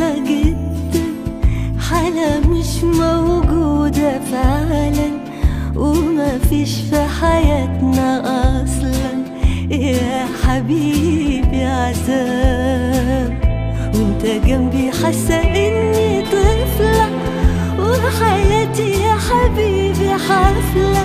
جدا حالة مش موجودة فعلا وما فيش في حياتنا أصلا. يا حبيبي عذاب. وأنت جنبي حاسة إني طفلة وحياتي يا حبيبي حفلة.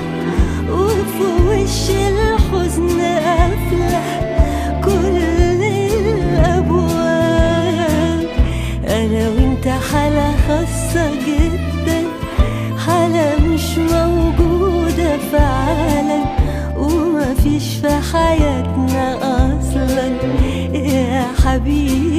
مش موجودة فعلا وما فيش في حياتنا أصلا. يا حبيبي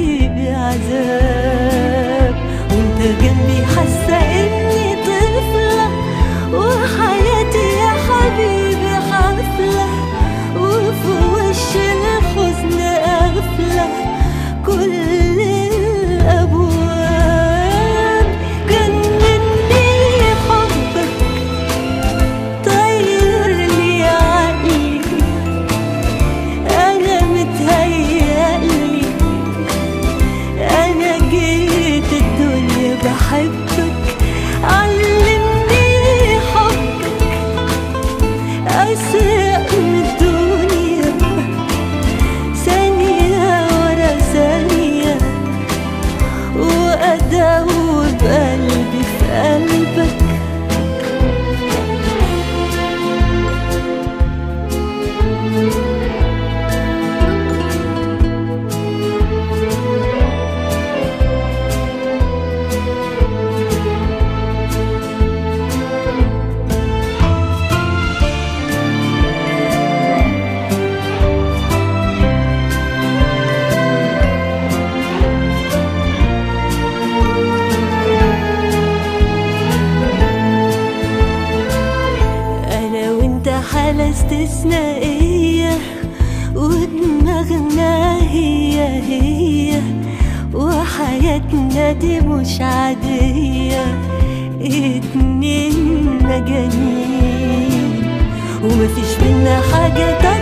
vai ser me dor. حالة استثنائية ودماغنا هي هي وحياتنا دي مش عادية. اتنين مجانين ومفيش بينا حاجة تقليدية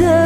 yeah.